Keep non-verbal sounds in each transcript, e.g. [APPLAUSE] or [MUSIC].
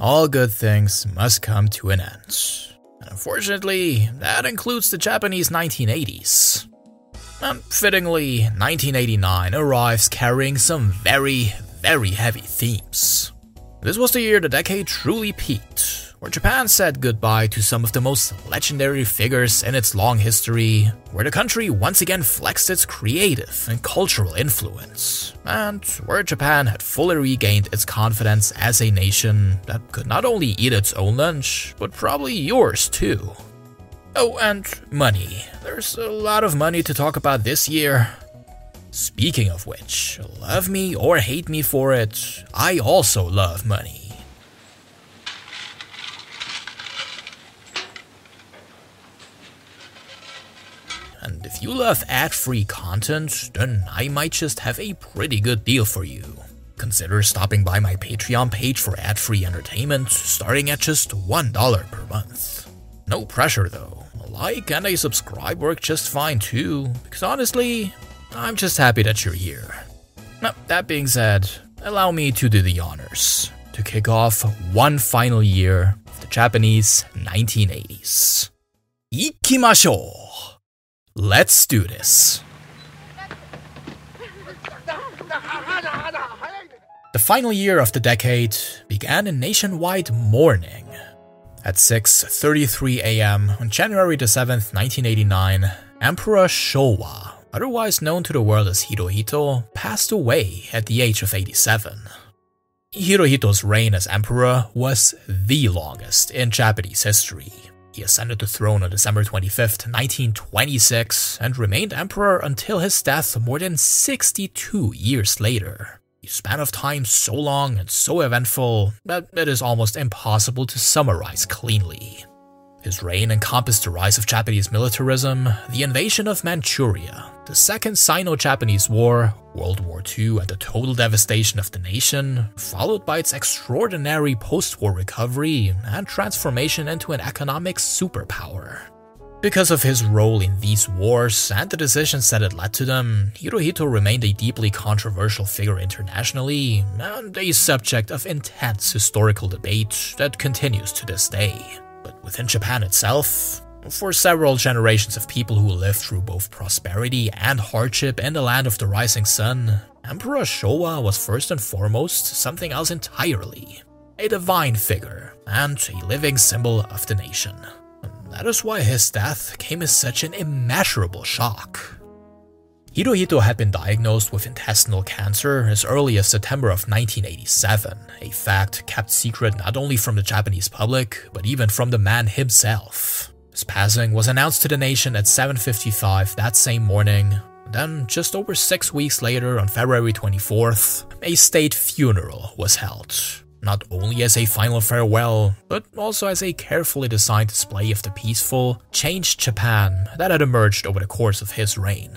all good things must come to an end. And unfortunately, that includes the Japanese 1980s. And fittingly, 1989 arrives carrying some very, very heavy themes. This was the year the decade truly peaked, where Japan said goodbye to some of the most legendary figures in its long history, where the country once again flexed its creative and cultural influence, and where Japan had fully regained its confidence as a nation that could not only eat its own lunch, but probably yours too. Oh, and money. There's a lot of money to talk about this year. Speaking of which, love me or hate me for it, I also love money. And if you love ad free content, then I might just have a pretty good deal for you. Consider stopping by my Patreon page for ad free entertainment, starting at just $1 per month. No pressure though. A like and a subscribe work just fine too, because honestly, I'm just happy that you're here. Now, that being said, allow me to do the honors to kick off one final year of the Japanese 1980s. Ikimashou! Let's do this. The final year of the decade began in nationwide mourning. At 6:33 a.m. on January the 7th, 1989, Emperor Showa, otherwise known to the world as Hirohito, passed away at the age of 87. Hirohito's reign as emperor was the longest in Japanese history. He ascended the throne on December 25, 1926, and remained emperor until his death more than 62 years later. A span of time so long and so eventful that it is almost impossible to summarize cleanly. His reign encompassed the rise of Japanese militarism, the invasion of Manchuria, the Second Sino Japanese War, World War II, and the total devastation of the nation, followed by its extraordinary post war recovery and transformation into an economic superpower. Because of his role in these wars and the decisions that had led to them, Hirohito remained a deeply controversial figure internationally and a subject of intense historical debate that continues to this day. Within Japan itself, for several generations of people who lived through both prosperity and hardship in the land of the rising sun, Emperor Showa was first and foremost something else entirely a divine figure and a living symbol of the nation. That is why his death came as such an immeasurable shock. Hirohito had been diagnosed with intestinal cancer as early as September of 1987, a fact kept secret not only from the Japanese public, but even from the man himself. His passing was announced to the nation at 7.55 that same morning. Then, just over six weeks later, on February 24th, a state funeral was held. Not only as a final farewell, but also as a carefully designed display of the peaceful, changed Japan that had emerged over the course of his reign.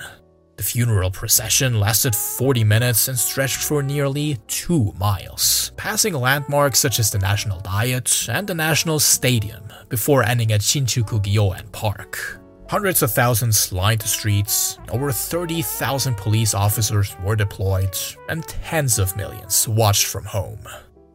The funeral procession lasted 40 minutes and stretched for nearly 2 miles, passing landmarks such as the National Diet and the National Stadium before ending at Shinjuku Gyoen Park. Hundreds of thousands lined the streets, over 30,000 police officers were deployed, and tens of millions watched from home.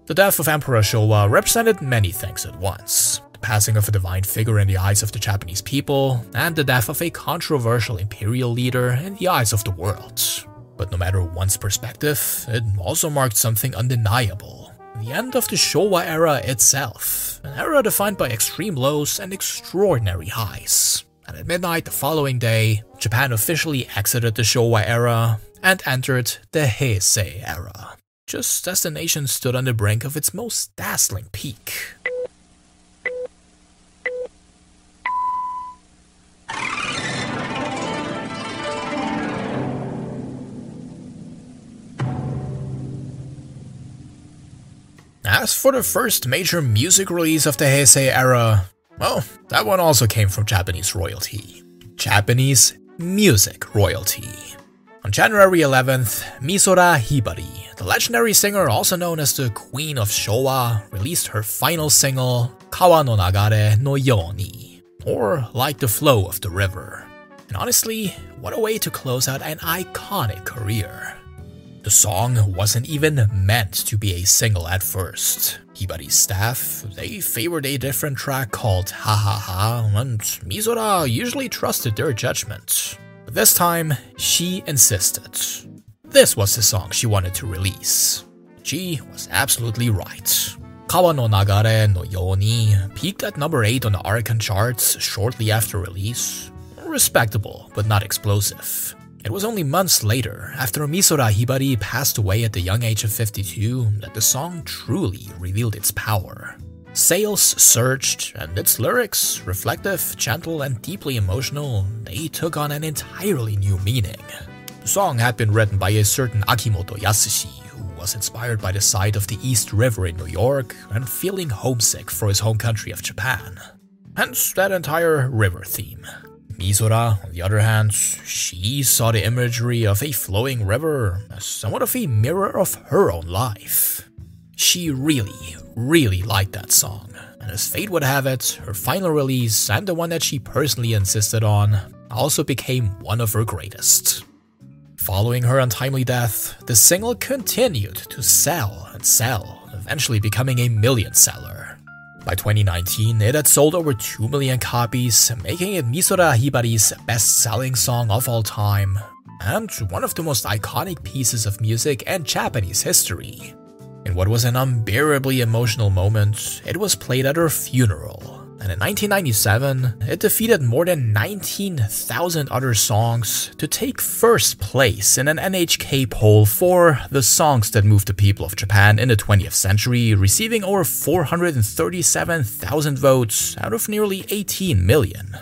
The death of Emperor Showa represented many things at once passing of a divine figure in the eyes of the Japanese people, and the death of a controversial imperial leader in the eyes of the world. But no matter one's perspective, it also marked something undeniable the end of the Showa era itself, an era defined by extreme lows and extraordinary highs. And at midnight the following day, Japan officially exited the Showa era and entered the Heisei era, just as the nation stood on the brink of its most dazzling peak. As for the first major music release of the Heisei era, well, that one also came from Japanese royalty. Japanese music royalty. On January 11th, Misora Hibari, the legendary singer also known as the Queen of Showa, released her final single, Kawa no Nagare no Yoni, or Like the Flow of the River. And honestly, what a way to close out an iconic career. The song wasn't even meant to be a single at first. Hibari's staff, they favored a different track called Ha Ha Ha, and Misora usually trusted their judgment. But this time, she insisted. This was the song she wanted to release. She was absolutely right. Kawa no Nagare no Yoni peaked at number 8 on the Oricon charts shortly after release. Respectable, but not explosive. It was only months later, after Misora Hibari passed away at the young age of 52, that the song truly revealed its power. Sales surged, and its lyrics, reflective, gentle, and deeply emotional, they took on an entirely new meaning. The song had been written by a certain Akimoto Yasushi, who was inspired by the sight of the East River in New York and feeling homesick for his home country of Japan. Hence that entire river theme. Misora, on the other hand, she saw the imagery of a flowing river as somewhat of a mirror of her own life. She really, really liked that song, and as fate would have it, her final release and the one that she personally insisted on also became one of her greatest. Following her untimely death, the single continued to sell and sell, eventually becoming a million seller. By 2019, it had sold over 2 million copies, making it Misora Hibari's best selling song of all time, and one of the most iconic pieces of music and Japanese history. In what was an unbearably emotional moment, it was played at her funeral, and in 1997, it defeated more than 19,000 other songs to take first place in an NHK poll for the songs that moved the people of Japan in the 20th century, receiving over 437,000 votes out of nearly 18 million.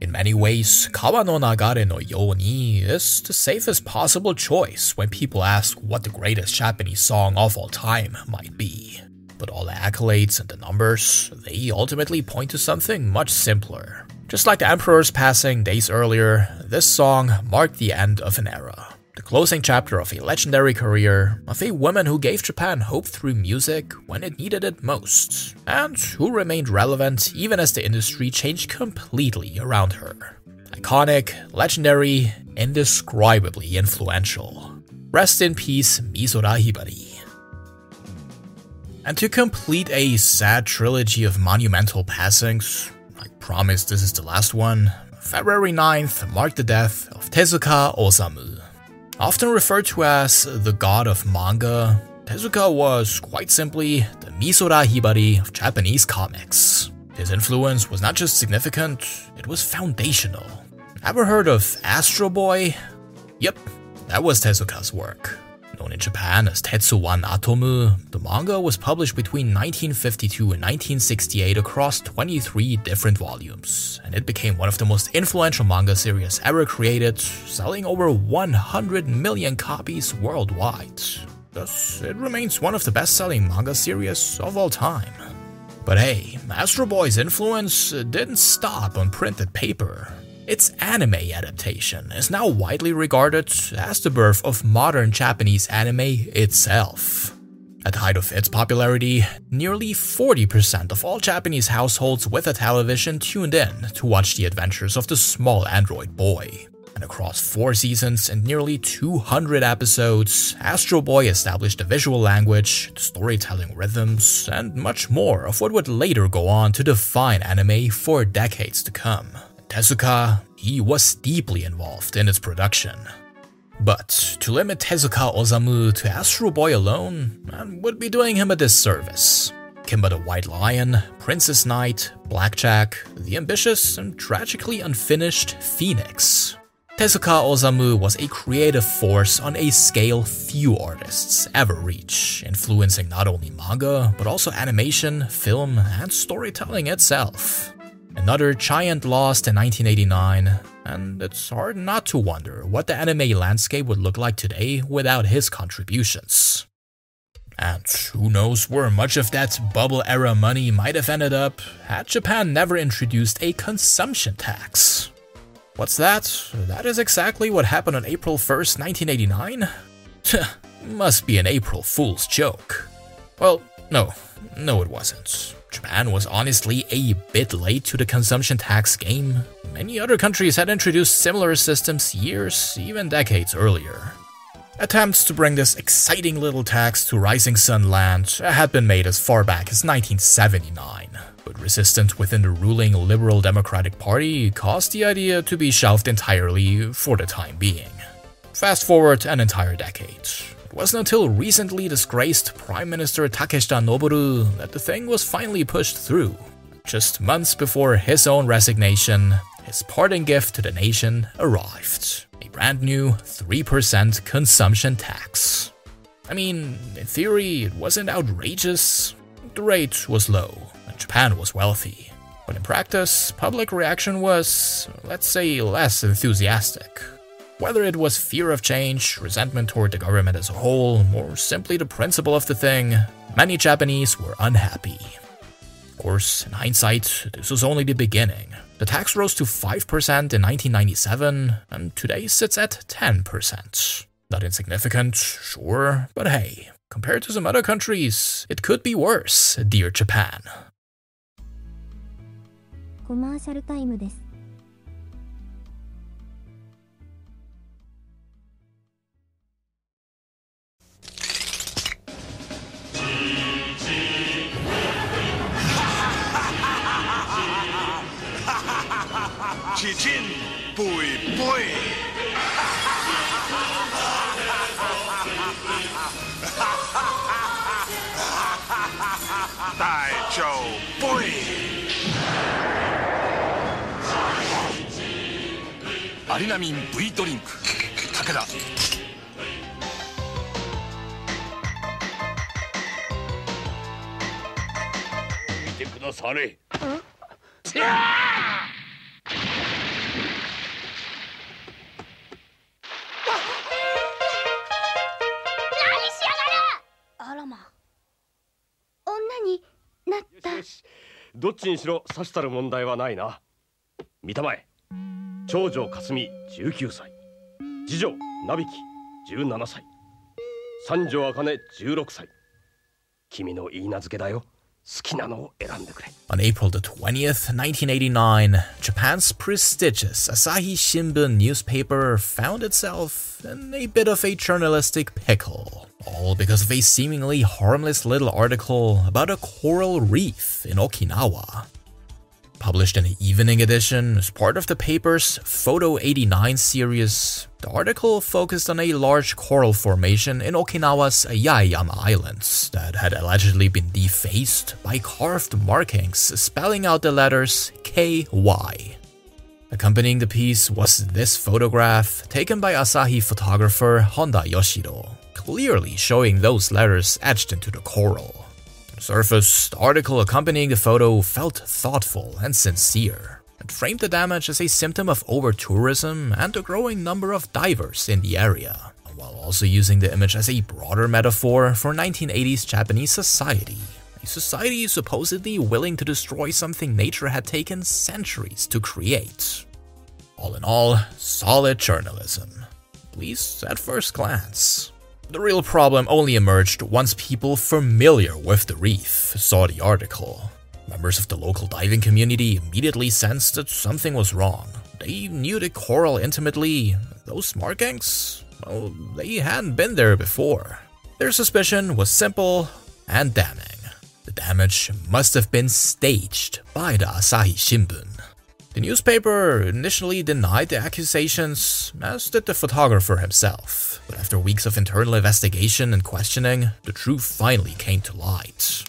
In many ways, Kawa no Nagare no Yoni is the safest possible choice when people ask what the greatest Japanese song of all time might be but all the accolades and the numbers, they ultimately point to something much simpler. Just like the Emperor's passing days earlier, this song marked the end of an era. The closing chapter of a legendary career of a woman who gave Japan hope through music when it needed it most, and who remained relevant even as the industry changed completely around her. Iconic, legendary, indescribably influential. Rest in peace, Misora Hibari. And to complete a sad trilogy of monumental passings, I promise this is the last one, February 9th marked the death of Tezuka Osamu. Often referred to as the god of manga, Tezuka was quite simply the Misora Hibari of Japanese comics. His influence was not just significant, it was foundational. Ever heard of Astro Boy? Yep, that was Tezuka's work. Known in Japan as Tetsuwan Atomu, the manga was published between 1952 and 1968 across 23 different volumes, and it became one of the most influential manga series ever created, selling over 100 million copies worldwide. Thus, it remains one of the best selling manga series of all time. But hey, Astro Boy's influence didn't stop on printed paper. Its anime adaptation is now widely regarded as the birth of modern Japanese anime itself. At the height of its popularity, nearly 40% of all Japanese households with a television tuned in to watch the adventures of the small android boy. And across four seasons and nearly 200 episodes, Astro Boy established the visual language, storytelling rhythms, and much more of what would later go on to define anime for decades to come. Tezuka, he was deeply involved in its production. But to limit Tezuka Osamu to Astro Boy alone would be doing him a disservice. Kimba the White Lion, Princess Knight, Blackjack, the ambitious and tragically unfinished Phoenix. Tezuka Osamu was a creative force on a scale few artists ever reach, influencing not only manga, but also animation, film, and storytelling itself. Another giant lost in 1989, and it's hard not to wonder what the anime landscape would look like today without his contributions. And who knows where much of that bubble era money might have ended up had Japan never introduced a consumption tax. What's that? That is exactly what happened on April 1st, 1989? [LAUGHS] Must be an April Fool's joke. Well, no, no, it wasn't. Japan was honestly a bit late to the consumption tax game. Many other countries had introduced similar systems years, even decades earlier. Attempts to bring this exciting little tax to Rising Sun land had been made as far back as 1979, but resistance within the ruling Liberal Democratic Party caused the idea to be shelved entirely for the time being. Fast forward an entire decade. It wasn't until recently disgraced Prime Minister Takeshita Noboru that the thing was finally pushed through. Just months before his own resignation, his parting gift to the nation arrived a brand new 3% consumption tax. I mean, in theory, it wasn't outrageous. The rate was low, and Japan was wealthy. But in practice, public reaction was, let's say, less enthusiastic. Whether it was fear of change, resentment toward the government as a whole, or simply the principle of the thing, many Japanese were unhappy. Of course, in hindsight, this was only the beginning. The tax rose to 5% in 1997, and today sits at 10%. Not insignificant, sure, but hey, compared to some other countries, it could be worse, dear Japan. コマーシャルタイムです。 起劲，背背。大就背。アリナミン V ドリンク武田され。あらま。女になった。どっちにしろ刺したる問題はないな。見たまえ長女かすみ19歳。次女なびき17歳。三女あかね16歳。君の言い名付けだよ On April the 20th, 1989, Japan's prestigious Asahi Shimbun newspaper found itself in a bit of a journalistic pickle. All because of a seemingly harmless little article about a coral reef in Okinawa. Published in the evening edition as part of the paper's Photo 89 series, the article focused on a large coral formation in Okinawa's Yaeyama Islands that had allegedly been defaced by carved markings spelling out the letters KY. Accompanying the piece was this photograph taken by Asahi photographer Honda Yoshiro, clearly showing those letters etched into the coral. Surface, article accompanying the photo felt thoughtful and sincere, and framed the damage as a symptom of over tourism and a growing number of divers in the area, while also using the image as a broader metaphor for 1980s Japanese society. A society supposedly willing to destroy something nature had taken centuries to create. All in all, solid journalism. At least at first glance. The real problem only emerged once people familiar with the reef saw the article. Members of the local diving community immediately sensed that something was wrong. They knew the coral intimately. Those markings? Well, they hadn't been there before. Their suspicion was simple and damning. The damage must have been staged by the Asahi Shimbun. The newspaper initially denied the accusations, as did the photographer himself. But after weeks of internal investigation and questioning, the truth finally came to light.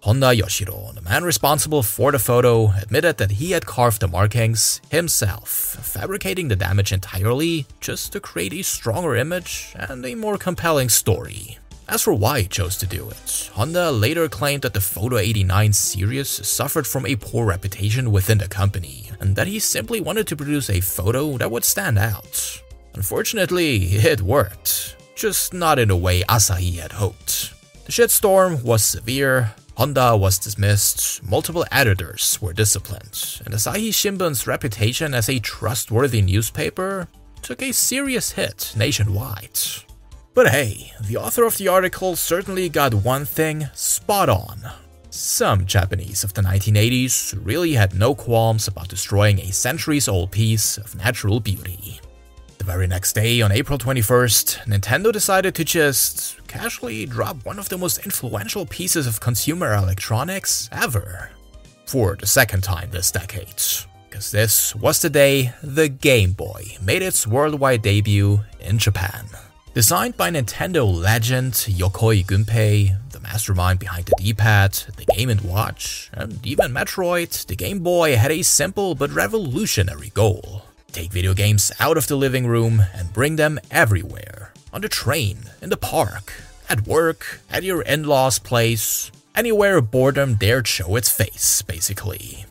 Honda Yoshiro, the man responsible for the photo, admitted that he had carved the markings himself, fabricating the damage entirely just to create a stronger image and a more compelling story. As for why he chose to do it, Honda later claimed that the Photo 89 series suffered from a poor reputation within the company, and that he simply wanted to produce a photo that would stand out. Unfortunately, it worked, just not in the way Asahi had hoped. The shitstorm was severe, Honda was dismissed, multiple editors were disciplined, and Asahi Shimbun's reputation as a trustworthy newspaper took a serious hit nationwide. But hey, the author of the article certainly got one thing spot on. Some Japanese of the 1980s really had no qualms about destroying a centuries old piece of natural beauty. The very next day, on April 21st, Nintendo decided to just casually drop one of the most influential pieces of consumer electronics ever. For the second time this decade. Because this was the day the Game Boy made its worldwide debut in Japan. Designed by Nintendo legend Yokoi Gunpei, mastermind behind the D-pad, the Game & Watch, and even Metroid, the Game Boy had a simple but revolutionary goal. Take video games out of the living room and bring them everywhere. On the train, in the park, at work, at your in-laws' place, anywhere boredom dared show its face, basically.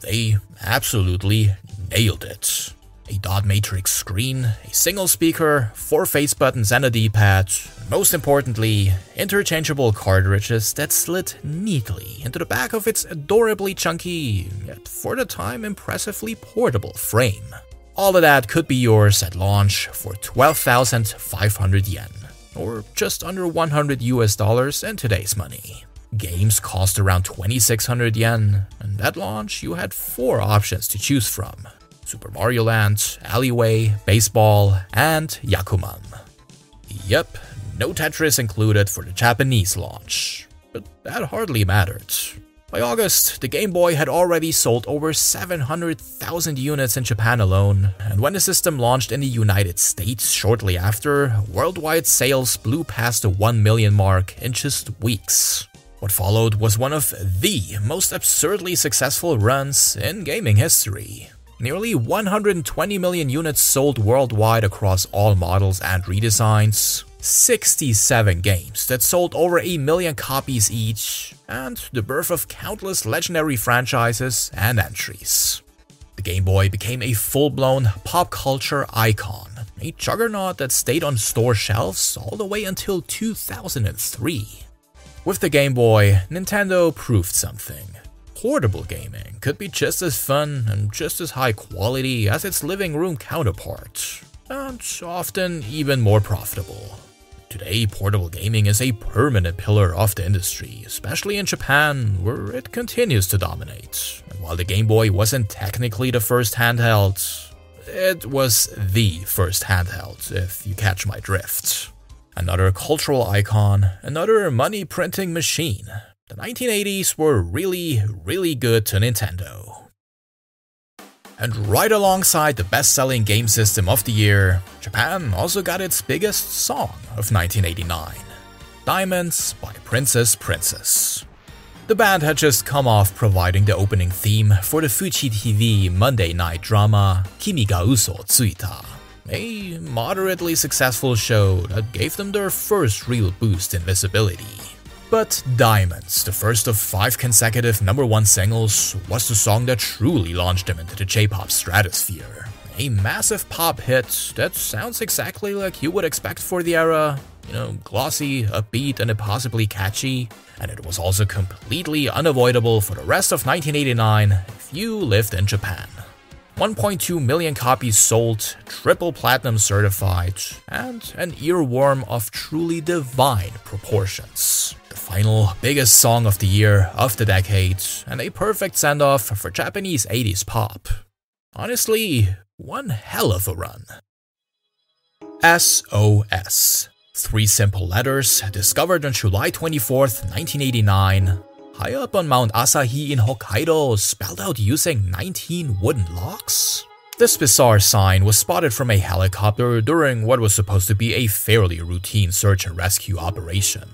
They absolutely nailed it a dot matrix screen, a single speaker, four face buttons and a D-pad, most importantly, interchangeable cartridges that slid neatly into the back of its adorably chunky, yet for the time impressively portable frame. All of that could be yours at launch for 12,500 yen, or just under 100 US dollars in today's money. Games cost around 2600 yen, and at launch you had four options to choose from Super Mario Land, Alleyway, Baseball, and Yakuman. Yep, no Tetris included for the Japanese launch, but that hardly mattered. By August, the Game Boy had already sold over 700,000 units in Japan alone, and when the system launched in the United States shortly after, worldwide sales blew past the 1 million mark in just weeks. What followed was one of the most absurdly successful runs in gaming history. Nearly 120 million units sold worldwide across all models and redesigns, 67 games that sold over a million copies each, and the birth of countless legendary franchises and entries. The Game Boy became a full blown pop culture icon, a juggernaut that stayed on store shelves all the way until 2003. With the Game Boy, Nintendo proved something portable gaming could be just as fun and just as high quality as its living room counterpart, and often even more profitable. Today, portable gaming is a permanent pillar of the industry, especially in Japan, where it continues to dominate. And while the Game Boy wasn't technically the first handheld, it was the first handheld, if you catch my drift. Another cultural icon, another money printing machine, the 1980s were really, really good to Nintendo. And right alongside the best selling game system of the year, Japan also got its biggest song of 1989 Diamonds by Princess Princess. The band had just come off providing the opening theme for the Fuji TV Monday night drama Kimi ga Uso Tsuita, a moderately successful show that gave them their first real boost in visibility. But Diamonds, the first of five consecutive number one singles, was the song that truly launched them into the J-pop stratosphere. A massive pop hit that sounds exactly like you would expect for the era, you know, glossy, upbeat, and impossibly catchy. And it was also completely unavoidable for the rest of 1989 if you lived in Japan. 1.2 million copies sold, triple platinum certified, and an earworm of truly divine proportions The final biggest song of the year of the decade, and a perfect send off for Japanese 80s pop. Honestly, one hell of a run. SOS. Three simple letters discovered on July 24th, 1989, high up on Mount Asahi in Hokkaido, spelled out using 19 wooden locks? This bizarre sign was spotted from a helicopter during what was supposed to be a fairly routine search and rescue operation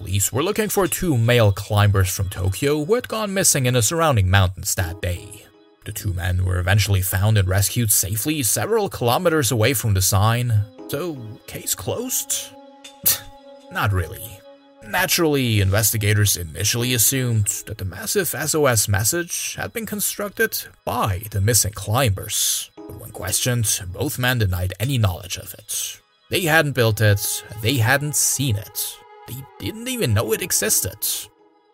police were looking for two male climbers from Tokyo who had gone missing in the surrounding mountains that day. The two men were eventually found and rescued safely several kilometers away from the sign, so case closed? [LAUGHS] Not really. Naturally, investigators initially assumed that the massive SOS message had been constructed by the missing climbers. But when questioned, both men denied any knowledge of it. They hadn't built it, they hadn't seen it, they didn't even know it existed.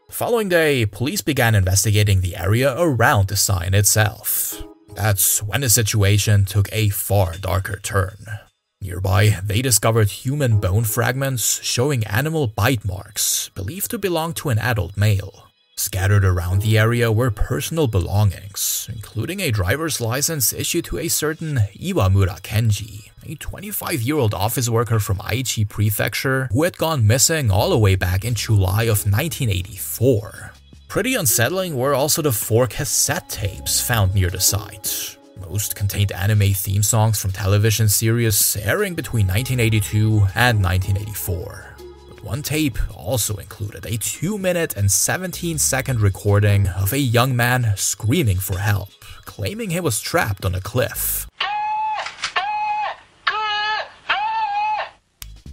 The following day, police began investigating the area around the sign itself. That's when the situation took a far darker turn. Nearby, they discovered human bone fragments showing animal bite marks, believed to belong to an adult male. Scattered around the area were personal belongings, including a driver's license issued to a certain Iwamura Kenji, a 25 year old office worker from Aichi Prefecture who had gone missing all the way back in July of 1984. Pretty unsettling were also the four cassette tapes found near the site. Most contained anime theme songs from television series airing between 1982 and 1984 But one tape also included a 2 minute and 17 second recording of a young man screaming for help, claiming he was trapped on a cliff.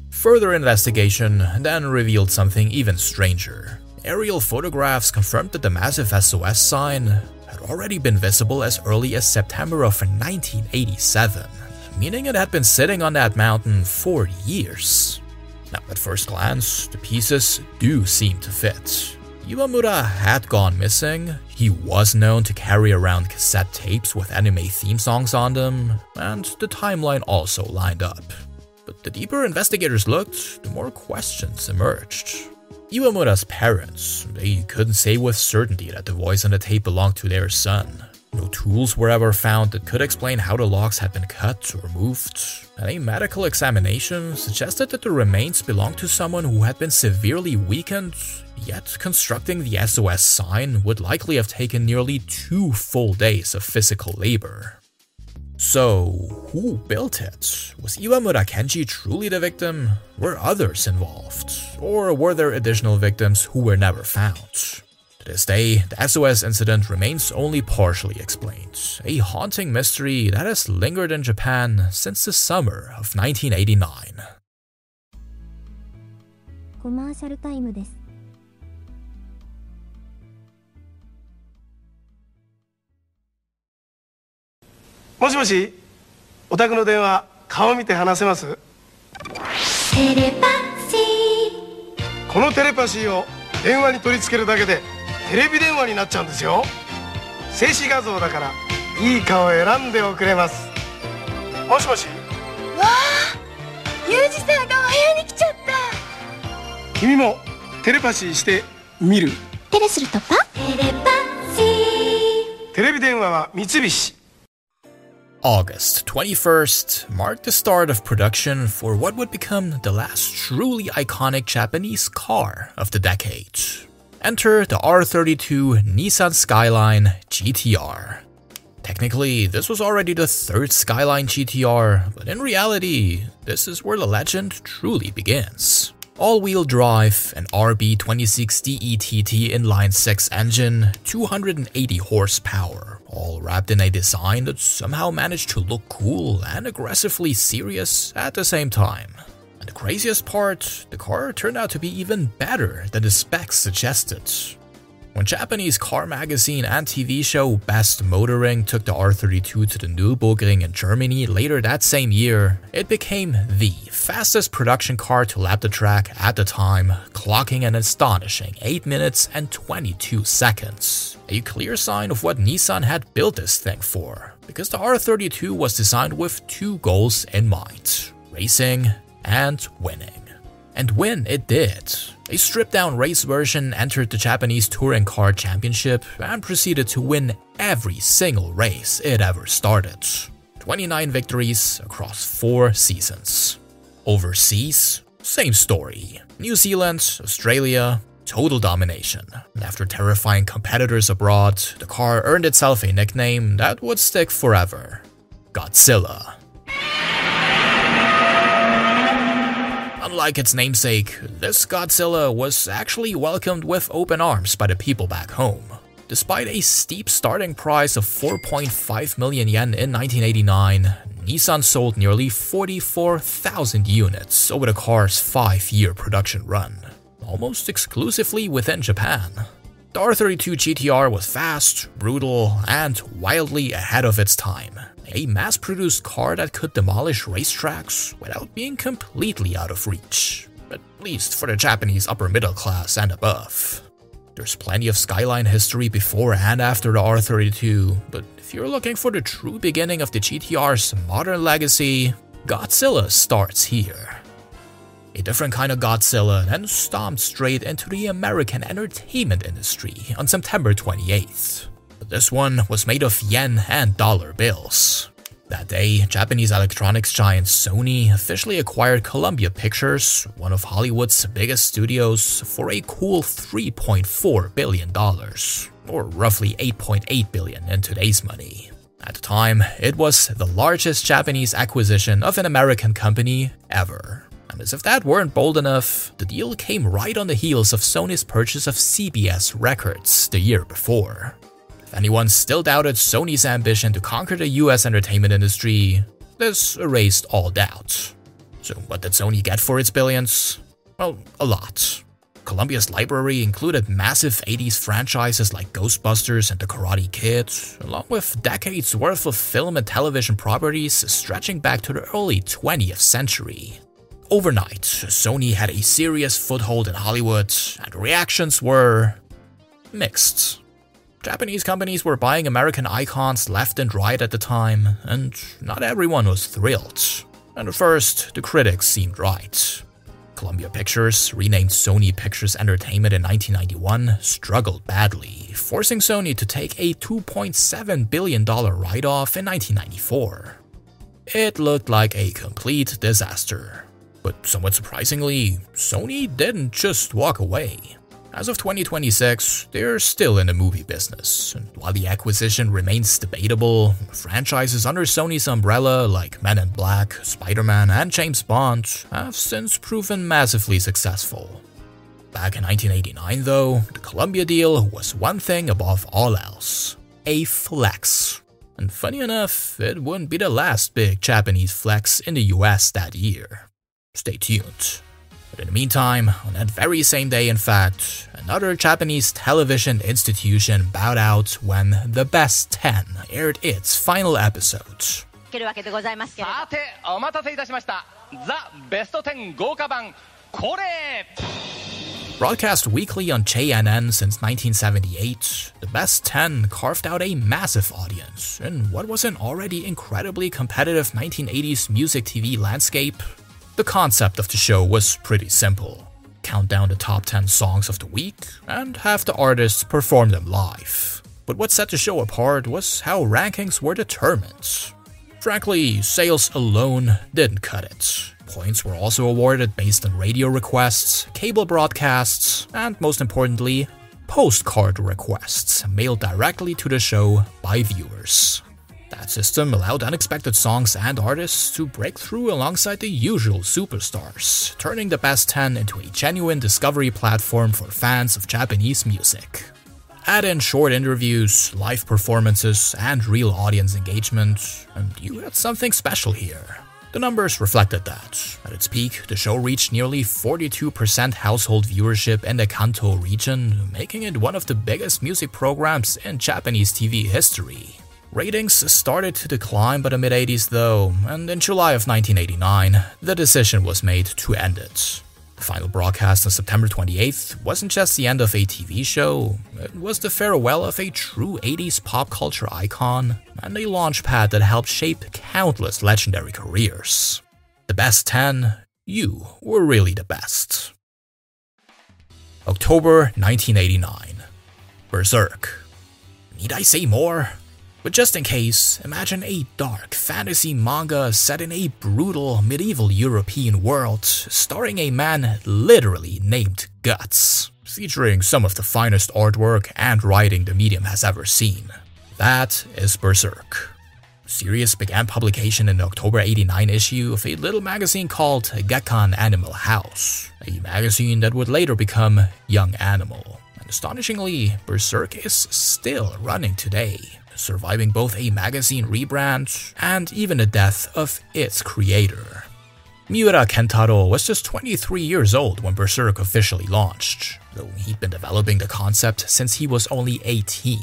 Further investigation then revealed something even stranger. Aerial photographs confirmed that the massive SOS sign had already been visible as early as September of 1987, meaning it had been sitting on that mountain for years. Now, at first glance, the pieces do seem to fit. Iwamura had gone missing, he was known to carry around cassette tapes with anime theme songs on them, and the timeline also lined up. But the deeper investigators looked, the more questions emerged. Iwamura's parents, they couldn't say with certainty that the voice on the tape belonged to their son. No tools were ever found that could explain how the logs had been cut or moved, and a medical examination suggested that the remains belonged to someone who had been severely weakened, yet constructing the SOS sign would likely have taken nearly two full days of physical labor. So, who built it? Was Iwamura Kenji truly the victim? Were others involved? Or were there additional victims who were never found? To this day, the SOS incident remains only partially explained, a haunting mystery that has lingered in Japan since the summer of 1989. コマーシャルタイムです。 もしもし、お宅の電話、顔見て話せます？テレパシー。このテレパシーを電話に取り付けるだけでテレビ電話になっちゃうんですよ。静止画像だからいい顔選んでおくれます。もしもし？わあユージさんがお部屋に来ちゃった。君もテレパシーして見る。テレするとパテレパシー。テレビ電話は三菱 August 21st marked the start of production for what would become the last truly iconic Japanese car of the decade. Enter the R32 Nissan Skyline GTR. Technically, this was already the third Skyline GTR, but in reality, this is where the legend truly begins. All-wheel drive, an RB26DETT inline-six engine, 280 horsepower, all wrapped in a design that somehow managed to look cool and aggressively serious at the same time. And the craziest part, the car turned out to be even better than the specs suggested. When Japanese car magazine and TV show Best Motoring took the R32 to the Nürburgring in Germany later that same year, it became the fastest production car to lap the track at the time, clocking an astonishing 8 minutes and 22 seconds. A clear sign of what Nissan had built this thing for, because the R32 was designed with two goals in mind racing and winning. And win it did. A stripped down race version entered the Japanese Touring Car Championship and proceeded to win every single race it ever started. 29 victories across four seasons. Overseas, same story. New Zealand, Australia, total domination. After terrifying competitors abroad, the car earned itself a nickname that would stick forever Godzilla. Unlike its namesake, this Godzilla was actually welcomed with open arms by the people back home. Despite a steep starting price of 4.5 million yen in 1989, Nissan sold nearly 44,000 units over the car's five year production run, almost exclusively within Japan. The R32 GTR was fast, brutal, and wildly ahead of its time, a mass produced car that could demolish racetracks without being completely out of reach, at least for the Japanese upper middle class and above. There's plenty of Skyline history before and after the R32, but if you're looking for the true beginning of the GTR's modern legacy, Godzilla starts here. A different kind of Godzilla then stomped straight into the American entertainment industry on September 28th. But this one was made of yen and dollar bills. That day, Japanese electronics giant Sony officially acquired Columbia Pictures, one of Hollywood's biggest studios, for a cool $3.4 billion, or roughly 8.8 billion in today's money. At the time, it was the largest Japanese acquisition of an American company ever. As if that weren't bold enough, the deal came right on the heels of Sony's purchase of CBS Records the year before. If anyone still doubted Sony's ambition to conquer the US entertainment industry, this erased all doubt. So, what did Sony get for its billions? Well, a lot. Columbia's library included massive 80s franchises like Ghostbusters and The Karate Kid, along with decades worth of film and television properties stretching back to the early 20th century. Overnight, Sony had a serious foothold in Hollywood, and reactions were mixed. Japanese companies were buying American icons left and right at the time, and not everyone was thrilled. And at first, the critics seemed right. Columbia Pictures, renamed Sony Pictures Entertainment in 1991, struggled badly, forcing Sony to take a $2.7 billion write off in 1994. It looked like a complete disaster. But somewhat surprisingly, Sony didn't just walk away. As of 2026, they're still in the movie business, and while the acquisition remains debatable, franchises under Sony's umbrella like Men in Black, Spider Man, and James Bond have since proven massively successful. Back in 1989, though, the Columbia deal was one thing above all else a flex. And funny enough, it wouldn't be the last big Japanese flex in the US that year. Stay tuned. But in the meantime, on that very same day, in fact, another Japanese television institution bowed out when The Best 10 aired its final episode. けるわけでございますけれどさてお待たせいたしましたザ・ベスト10豪華版これ Broadcast weekly on JNN since 1978, The Best 10 carved out a massive audience in what was an already incredibly competitive 1980s music TV landscape the concept of the show was pretty simple count down the top 10 songs of the week and have the artists perform them live. But what set the show apart was how rankings were determined. Frankly, sales alone didn't cut it. Points were also awarded based on radio requests, cable broadcasts, and most importantly, postcard requests mailed directly to the show by viewers. That system allowed unexpected songs and artists to break through alongside the usual superstars, turning the Best 10 into a genuine discovery platform for fans of Japanese music. Add in short interviews, live performances, and real audience engagement, and you had something special here. The numbers reflected that. At its peak, the show reached nearly 42% household viewership in the Kanto region, making it one of the biggest music programs in Japanese TV history. Ratings started to decline by the mid 80s though, and in July of 1989, the decision was made to end it. The final broadcast on September 28th wasn't just the end of a TV show, it was the farewell of a true 80s pop culture icon and a launchpad that helped shape countless legendary careers. The best 10, you were really the best. October 1989. Berserk. Need I say more? But just in case, imagine a dark fantasy manga set in a brutal medieval European world, starring a man literally named Guts, featuring some of the finest artwork and writing the medium has ever seen. That is Berserk. Series began publication in the October 89 issue of a little magazine called Gekkan Animal House, a magazine that would later become Young Animal. And astonishingly, Berserk is still running today surviving both a magazine rebrand and even the death of its creator. Miura Kentaro was just 23 years old when Berserk officially launched, though he'd been developing the concept since he was only 18.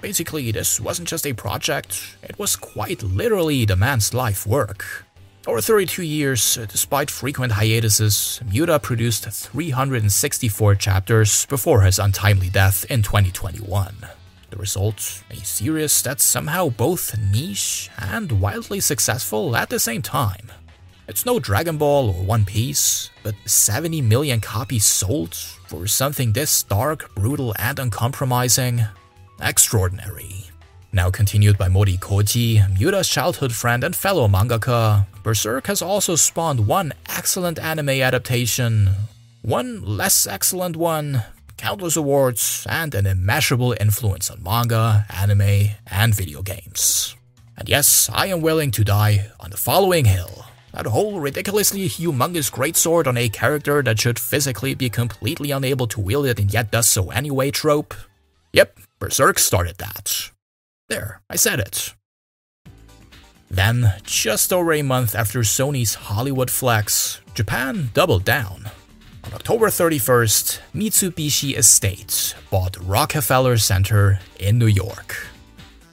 Basically, this wasn't just a project, it was quite literally the man's life work. Over 32 years, despite frequent hiatuses, Miura produced 364 chapters before his untimely death in 2021. The result, a series that's somehow both niche and wildly successful at the same time. It's no Dragon Ball or One Piece, but 70 million copies sold for something this dark, brutal, and uncompromising? Extraordinary. Now continued by Mori Koji, Miura's childhood friend and fellow mangaka, Berserk has also spawned one excellent anime adaptation, one less excellent one, countless awards, and an immeasurable influence on manga, anime, and video games. And yes, I am willing to die on the following hill. That whole ridiculously humongous greatsword on a character that should physically be completely unable to wield it and yet does so anyway trope. Yep, Berserk started that. There, I said it. Then, just over a month after Sony's Hollywood flex, Japan doubled down. On October 31st, Mitsubishi Estate bought Rockefeller Center in New York.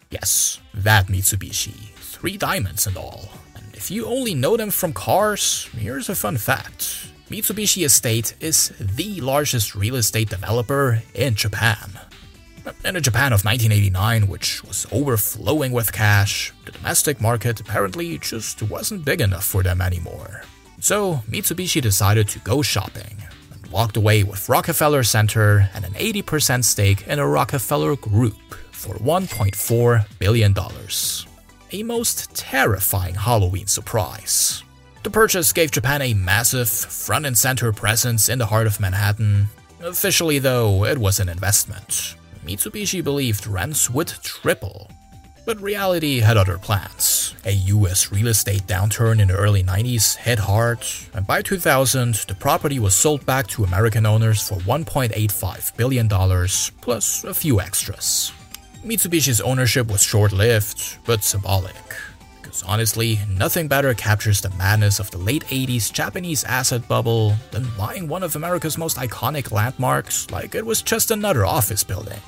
Yes, that Mitsubishi, three diamonds and all. And if you only know them from cars, here's a fun fact. Mitsubishi Estate is the largest real estate developer in Japan. In a Japan of 1989, which was overflowing with cash, the domestic market apparently just wasn't big enough for them anymore. So, Mitsubishi decided to go shopping walked away with Rockefeller Center and an 80% stake in a Rockefeller Group for $1.4 billion a most terrifying Halloween surprise. The purchase gave Japan a massive, front and center presence in the heart of Manhattan. Officially, though, it was an investment. Mitsubishi believed rents would triple. But reality had other plans. A US real estate downturn in the early 90s hit hard, and by 2000, the property was sold back to American owners for $1.85 billion, plus a few extras. Mitsubishi's ownership was short lived, but symbolic. Because honestly, nothing better captures the madness of the late 80s Japanese asset bubble than buying one of America's most iconic landmarks like it was just another office building.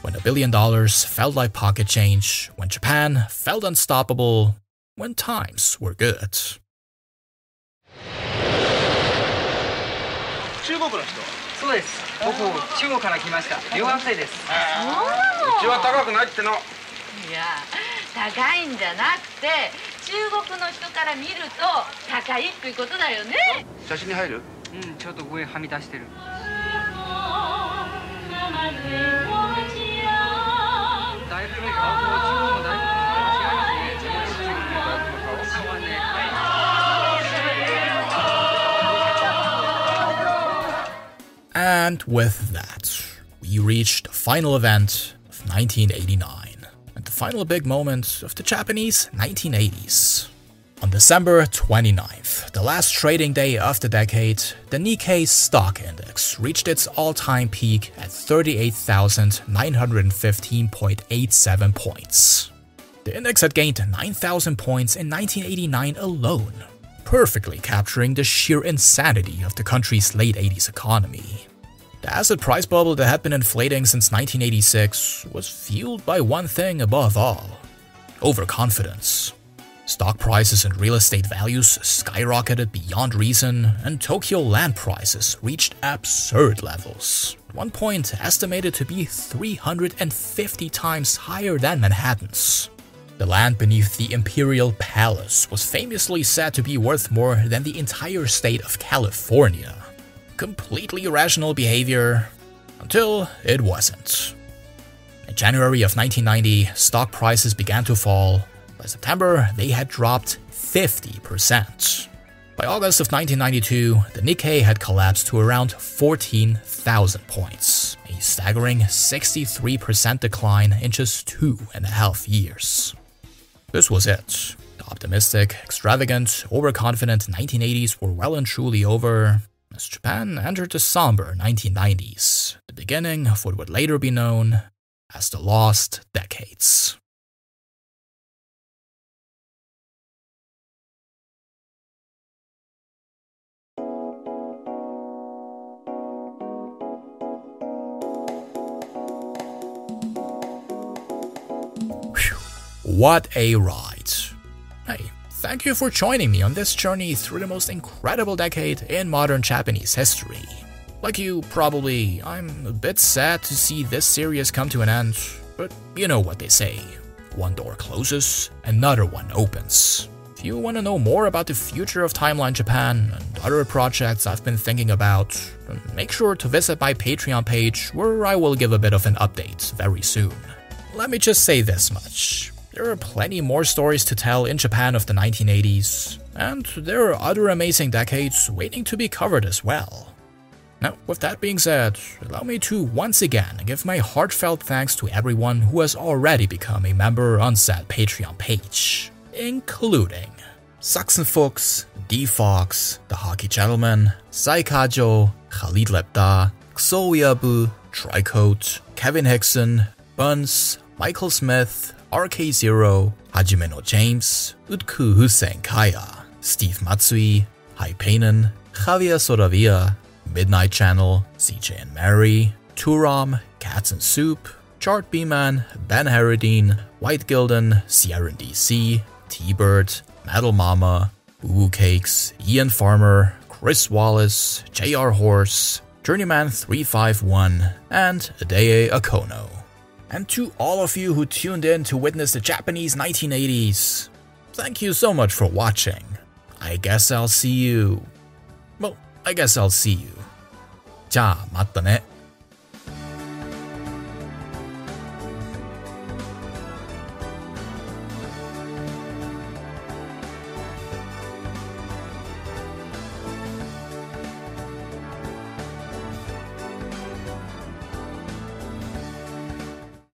When a billion dollars felt like pocket change, when Japan felt unstoppable, when times were good. 中国の人。そうです。僕中国から来ました。留学生です。うちは高くないっての。いや高いんじゃなくて中国の人から見ると高いっていうことだよね。写真に入る？うんちょっと上はみ出してる And with that, we reached the final event of 1989, and the final big moment of the Japanese 1980s. On December 29th, the last trading day of the decade, the Nikkei stock index reached its all time peak at 38,915.87 points. The index had gained 9,000 points in 1989 alone, perfectly capturing the sheer insanity of the country's late 80s economy. The asset price bubble that had been inflating since 1986 was fueled by one thing above all overconfidence. Stock prices and real estate values skyrocketed beyond reason, and Tokyo land prices reached absurd levels. At one point, estimated to be 350 times higher than Manhattan's. The land beneath the Imperial Palace was famously said to be worth more than the entire state of California completely irrational behavior until it wasn't. In January of 1990, stock prices began to fall. By September, they had dropped 50%. By August of 1992, the Nikkei had collapsed to around 14,000 points, a staggering 63% decline in just two and a half years. This was it. The optimistic, extravagant, overconfident 1980s were well and truly over, as Japan entered the somber 1990s, the beginning of what would later be known as the Lost Decades. What a ride! Hey, Thank you for joining me on this journey through the most incredible decade in modern Japanese history. Like you, probably, I'm a bit sad to see this series come to an end, but you know what they say one door closes, another one opens. If you want to know more about the future of Timeline Japan and other projects I've been thinking about, make sure to visit my Patreon page where I will give a bit of an update very soon. Let me just say this much. There are plenty more stories to tell in Japan of the 1980s, and there are other amazing decades waiting to be covered as well. Now, with that being said, allow me to once again give my heartfelt thanks to everyone who has already become a member on said Patreon page, including Sachsenfuchs, D Fox, The Hockey Gentleman, Saikajo, Khalid Lepta, Xoyabu, Tricoat, Kevin Hickson, Buns, Michael Smith, RK0, Hajime no James, Utku Hussein Kaya, Steve Matsui, Hypanen, Javier Sodavia, Midnight Channel, CJ and Mary, Turam, Cats and Soup, Chart B-Man, Ben Harradine, White Gilden, Sierra DC, T-Bird, Metal Mama, Boo Cakes, Ian Farmer, Chris Wallace, JR Horse, Journeyman351, and Adeye Akono And to all of you who tuned in to witness the Japanese 1980s, thank you so much for watching. I guess I'll see you. Well, I guess I'll see you. じゃあ、またね。